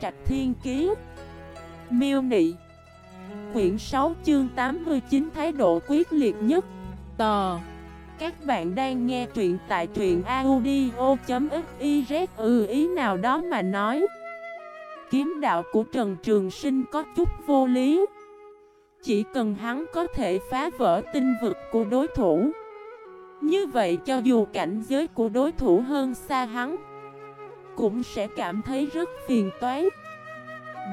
Trạch Thiên Kiế Miêu Nị. Quyển 6 chương 89 Thái độ quyết liệt nhất. Tò. Các bạn đang nghe truyện tại truyện audio.xyz Ừ ý nào đó mà nói. Kiếm đạo của Trần Trường Sinh có chút vô lý. Chỉ cần hắn có thể phá vỡ tinh vực của đối thủ. Như vậy cho dù cảnh giới của đối thủ hơn xa hắn cũng sẽ cảm thấy rất phiền toái.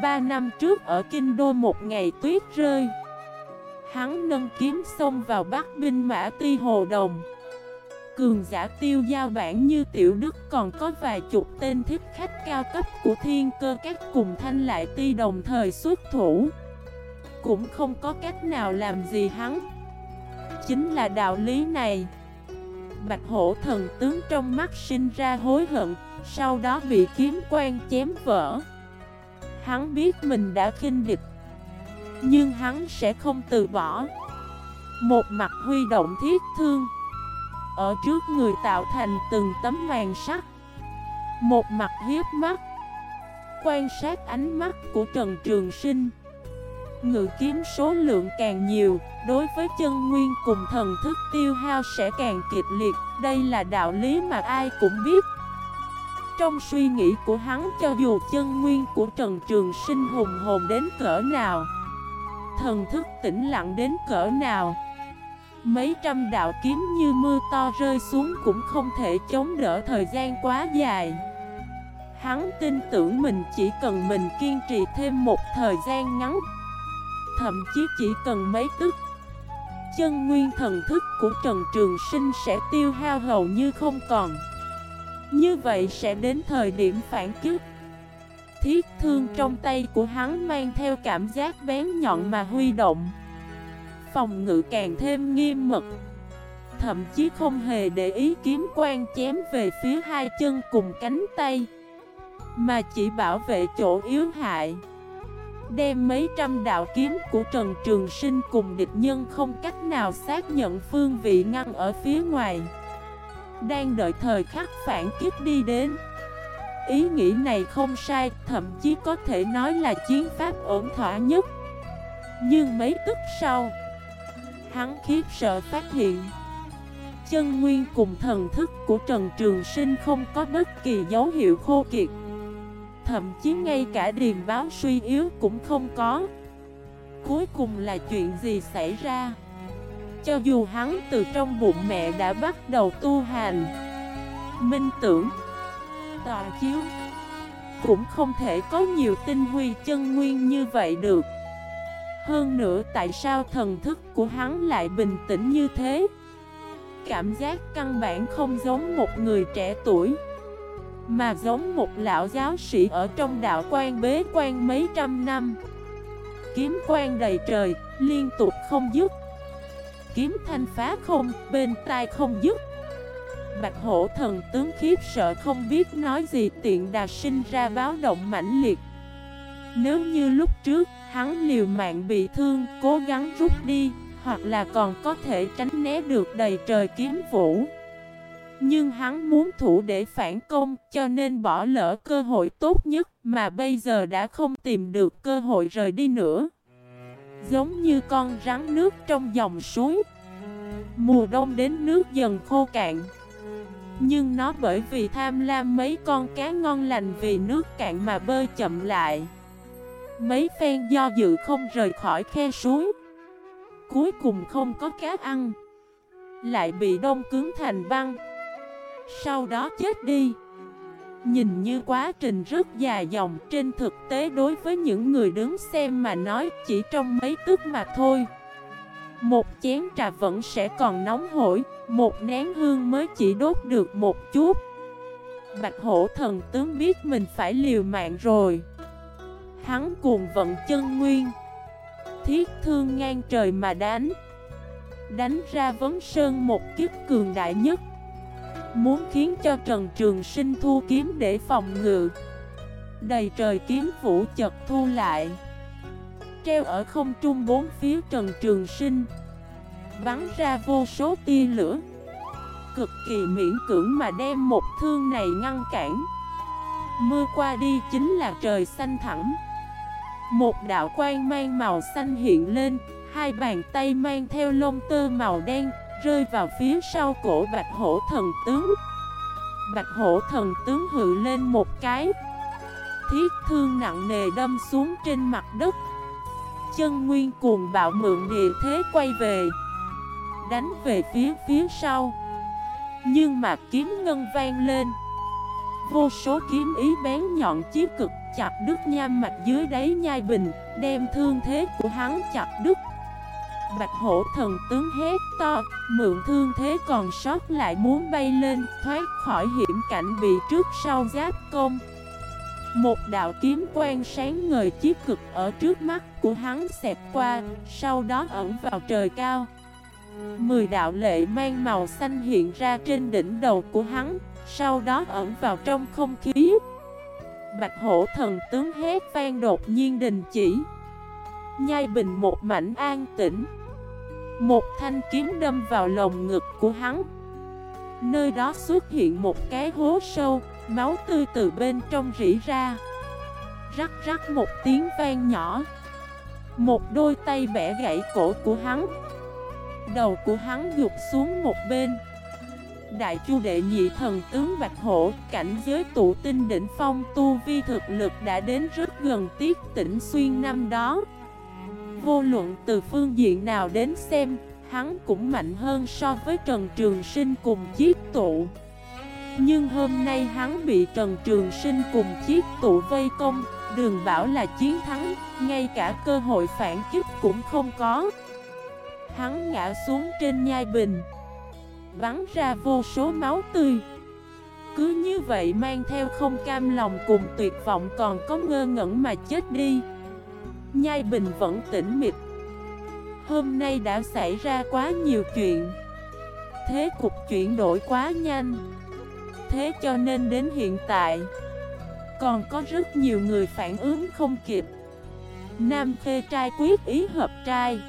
Ba năm trước ở Kinh Đô một ngày tuyết rơi. Hắn nâng kiếm xông vào Bắc binh mã ti hồ đồng. Cường giả tiêu giao bản như Tiểu Đức còn có vài chục tên thiết khách cao cấp của thiên cơ các cùng thanh lại ti đồng thời xuất thủ. Cũng không có cách nào làm gì hắn. Chính là đạo lý này. Bạch hổ thần tướng trong mắt sinh ra hối hận sau đó bị kiếm quan chém vỡ. Hắn biết mình đã khinh địch, Nhưng hắn sẽ không từ bỏ. Một mặt huy động thiết thương, Ở trước người tạo thành từng tấm màn sắt. Một mặt hiếp mắt, Quan sát ánh mắt của Trần Trường Sinh. Ngự kiếm số lượng càng nhiều, Đối với chân nguyên cùng thần thức tiêu hao sẽ càng kịch liệt. Đây là đạo lý mà ai cũng biết trong suy nghĩ của hắn cho dù chân nguyên của Trần Trường Sinh hùng hồn đến cỡ nào, Thần thức tĩnh lặng đến cỡ nào, Mấy trăm đạo kiếm như mưa to rơi xuống cũng không thể chống đỡ thời gian quá dài. Hắn tin tưởng mình chỉ cần mình kiên trì thêm một thời gian ngắn, Thậm chí chỉ cần mấy tức, Chân nguyên thần thức của Trần Trường Sinh sẽ tiêu hao hầu như không còn như vậy sẽ đến thời điểm phản kích. Thiết thương trong tay của hắn mang theo cảm giác bén nhọn mà huy động. Phòng ngự càng thêm nghiêm mật. Thậm chí không hề để ý kiếm quan chém về phía hai chân cùng cánh tay. Mà chỉ bảo vệ chỗ yếu hại. Đem mấy trăm đạo kiếm của Trần Trường Sinh cùng địch nhân không cách nào xác nhận phương vị ngăn ở phía ngoài đang đợi thời khắc phản kích đi đến. Ý nghĩ này không sai, thậm chí có thể nói là chiến pháp ổn thỏa nhất. Nhưng mấy tức sau Hắn khiếp sợ phát hiện Chân nguyên cùng thần thức của Trần Trường Sinh không có bất kỳ dấu hiệu khô kiệt. Thậm chí ngay cả điềm báo suy yếu cũng không có. Cuối cùng là chuyện gì xảy ra? Cho dù hắn từ trong bụng mẹ đã bắt đầu tu hành. Minh tưởng Tòa chiếu Cũng không thể có nhiều tinh huy chân nguyên như vậy được. Hơn nữa tại sao thần thức của hắn lại bình tĩnh như thế? Cảm giác căn bản không giống một người trẻ tuổi Mà giống một lão giáo sĩ ở trong đạo quan bế quan mấy trăm năm. Kiếm quan đầy trời, liên tục không dứt kiếm thanh phá không, bên tai không dứt. Bạch hổ thần tướng khiếp sợ không biết nói gì tiện đà sinh ra báo động mãnh liệt. Nếu như lúc trước, hắn liều mạng bị thương, cố gắng rút đi Hoặc là còn có thể tránh né được đầy trời kiếm vũ. Nhưng hắn muốn thủ để phản công cho nên bỏ lỡ cơ hội tốt nhất Mà bây giờ đã không tìm được cơ hội rời đi nữa. Giống như con rắn nước trong dòng suối. Mùa đông đến nước dần khô cạn. Nhưng nó bởi vì tham lam mấy con cá ngon lành vì nước cạn mà bơi chậm lại. Mấy phen do dự không rời khỏi khe suối. Cuối cùng không có cá ăn. Lại bị đông cứng thành băng. Sau đó chết đi. Nhìn như quá trình rất dài dòng, Trên thực tế đối với những người đứng xem mà nói, Chỉ trong mấy tức mà thôi. Một chén trà vẫn sẽ còn nóng hổi, Một nén hương mới chỉ đốt được một chút. Bạch hổ thần tướng biết mình phải liều mạng rồi. Hắn cuồng vận chân nguyên. Thiết thương ngang trời mà đánh. Đánh ra vấn sơn một kiếp cường đại nhất. Muốn khiến cho Trần Trường Sinh thu kiếm để phòng ngự. Đầy trời kiếm vũ chật thu lại. Treo ở không trung bốn phía Trần Trường Sinh. Bắn ra vô số tia lửa. Cực kỳ miễn cưỡng mà đem một thương này ngăn cản. Mưa qua đi chính là trời xanh thẳm. Một đạo quang mang màu xanh hiện lên, Hai bàn tay mang theo lông tơ màu đen. Rơi vào phía sau cổ bạch hổ thần tướng. Bạch hổ thần tướng hự lên một cái. Thiết thương nặng nề đâm xuống trên mặt đất. Chân nguyên cuồng bạo mượn địa thế quay về. Đánh về phía phía sau. Nhưng mà kiếm ngân vang lên. Vô số kiếm ý bén nhọn chí cực chặt đứt nham mạch dưới đáy nhai bình, Đem thương thế của hắn chặt đứt. Bạch hổ thần tướng hét to, Mượn thương thế còn sót lại muốn bay lên, Thoát khỏi hiểm cảnh bị trước sau giáp công. Một đạo kiếm quang sáng ngời chiếc cực ở trước mắt của hắn xẹp qua, Sau đó ẩn vào trời cao. Mười đạo lệ mang màu xanh hiện ra trên đỉnh đầu của hắn, Sau đó ẩn vào trong không khí. Bạch hổ thần tướng hét vang đột nhiên đình chỉ. Nhai bình một mảnh an tĩnh một thanh kiếm đâm vào lồng ngực của hắn. Nơi đó xuất hiện một cái hố sâu, Máu tươi từ bên trong rỉ ra. Rắc rắc một tiếng vang nhỏ. Một đôi tay bẻ gãy cổ của hắn. Đầu của hắn gục xuống một bên. Đại chu đệ nhị thần tướng Bạch Hổ, Cảnh giới tụ tinh đỉnh phong tu vi thực lực đã đến rất gần tiết tỉnh xuyên năm đó. Vô luận từ phương diện nào đến xem, Hắn cũng mạnh hơn so với Trần Trường Sinh cùng chiếc tụ. Nhưng hôm nay hắn bị Trần Trường Sinh cùng chiếc tụ vây công Đường bảo là chiến thắng, Ngay cả cơ hội phản kích cũng không có. Hắn ngã xuống trên nhai bình, Bắn ra vô số máu tươi. Cứ như vậy mang theo không cam lòng cùng tuyệt vọng còn có ngơ ngẩn mà chết đi. Nhai bình vẫn tỉnh mịch. Hôm nay đã xảy ra quá nhiều chuyện. Thế cục chuyển đổi quá nhanh. Thế cho nên đến hiện tại, Còn có rất nhiều người phản ứng không kịp. Nam phê trai quyết ý hợp trai,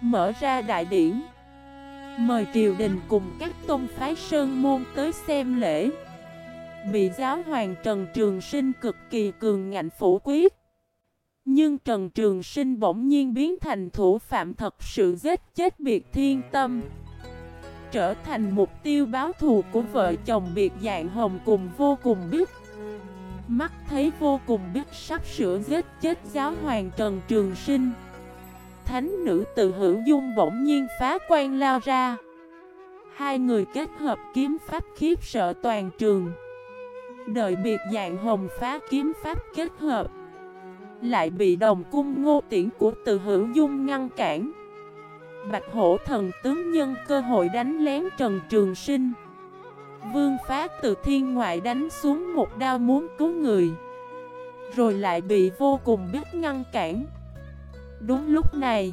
Mở ra đại điển, Mời triều đình cùng các tôn phái sơn môn tới xem lễ. Bị giáo hoàng Trần Trường Sinh cực kỳ cường ngạnh phủ quyết. Nhưng Trần Trường Sinh bỗng nhiên biến thành thủ phạm thật sự giết chết biệt thiên tâm. Trở thành mục tiêu báo thù của vợ chồng biệt dạng hồng cùng vô cùng biết. Mắt thấy vô cùng biết sắp sửa giết chết giáo hoàng Trần Trường Sinh. Thánh nữ từ hữu dung bỗng nhiên phá quan lao ra. Hai người kết hợp kiếm pháp khiếp sợ toàn trường. Đợi biệt dạng hồng phá kiếm pháp kết hợp lại bị đồng cung ngô tiễn của từ hữu dung ngăn cản. Bạch hổ thần tướng nhân cơ hội đánh lén Trần Trường Sinh. Vương phá từ thiên ngoại đánh xuống một đao muốn cứu người, Rồi lại bị vô cùng biết ngăn cản. Đúng lúc này,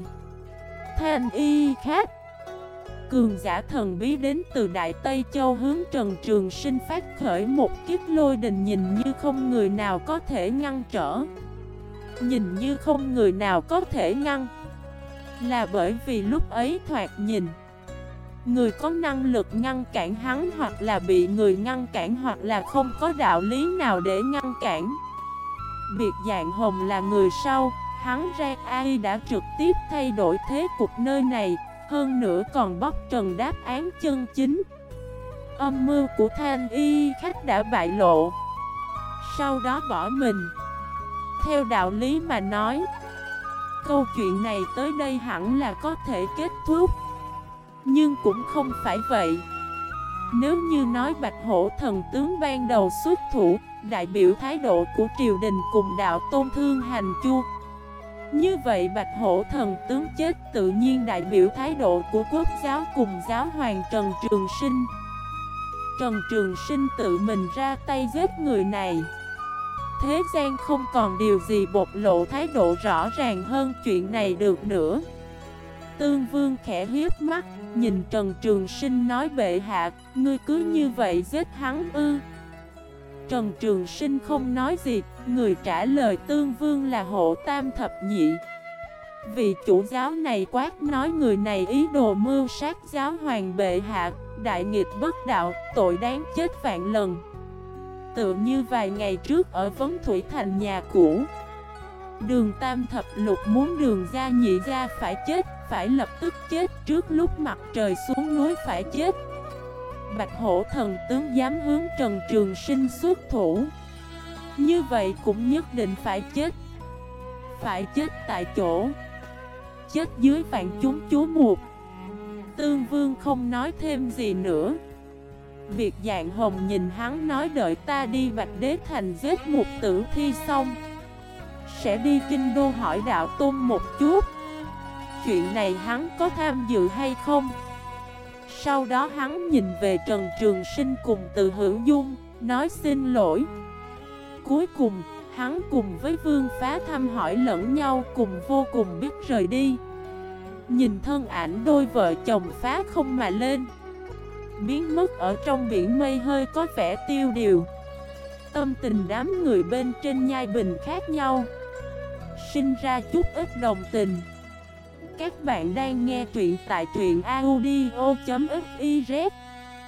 Thanh y khác Cường giả thần bí đến từ Đại Tây Châu hướng Trần Trường Sinh phát khởi một kiếp lôi đình nhìn như không người nào có thể ngăn trở. Nhìn như không người nào có thể ngăn. Là bởi vì lúc ấy thoạt nhìn, Người có năng lực ngăn cản hắn hoặc là bị người ngăn cản hoặc là không có đạo lý nào để ngăn cản. Biệt dạng hồng là người sau, Hắn ra ai đã trực tiếp thay đổi thế cục nơi này, Hơn nữa còn bóc trần đáp án chân chính. Âm mưu của thanh y khách đã bại lộ. Sau đó bỏ mình. Theo đạo lý mà nói. Câu chuyện này tới đây hẳn là có thể kết thúc. Nhưng cũng không phải vậy. Nếu như nói Bạch Hổ thần tướng ban đầu xuất thủ, Đại biểu thái độ của triều đình cùng đạo tôn thương hành chu. Như vậy Bạch Hổ thần tướng chết tự nhiên đại biểu thái độ của quốc giáo cùng giáo hoàng Trần Trường Sinh. Trần Trường Sinh tự mình ra tay giết người này. Thế gian không còn điều gì bộc lộ thái độ rõ ràng hơn chuyện này được nữa Tương Vương khẽ hiếp mắt Nhìn Trần Trường Sinh nói bệ hạ Ngươi cứ như vậy giết hắn ư Trần Trường Sinh không nói gì, người trả lời tương vương là hộ tam thập nhị. Vị chủ giáo này quát nói người này ý đồ mưu sát giáo hoàng bệ hạ, đại nghịch bất đạo, tội đáng chết vạn lần. Tựa như vài ngày trước ở Vấn Thủy Thành nhà cũ. Đường Tam Thập Lục muốn đường ra nhị ra phải chết, Phải lập tức chết trước lúc mặt trời xuống núi phải chết. Bạch hổ thần tướng dám hướng Trần Trường Sinh xuất thủ. Như vậy cũng nhất định phải chết. Phải chết tại chỗ. Chết dưới vạn chúng chúa mục Tương Vương không nói thêm gì nữa. Việc dạng hồng nhìn hắn nói đợi ta đi Bạch Đế Thành giết một tử thi xong. Sẽ đi kinh đô hỏi đạo tôn một chút. Chuyện này hắn có tham dự hay không? Sau đó hắn nhìn về Trần Trường Sinh cùng từ hữu dung, Nói xin lỗi. Cuối cùng, hắn cùng với Vương Phá thăm hỏi lẫn nhau Cùng vô cùng biết rời đi. Nhìn thân ảnh đôi vợ chồng phá không mà lên. Biến mất ở trong biển mây hơi có vẻ tiêu điều. Tâm tình đám người bên trên nhai bình khác nhau. Sinh ra chút ít đồng tình. Các bạn đang nghe truyện tại truyện audio.fif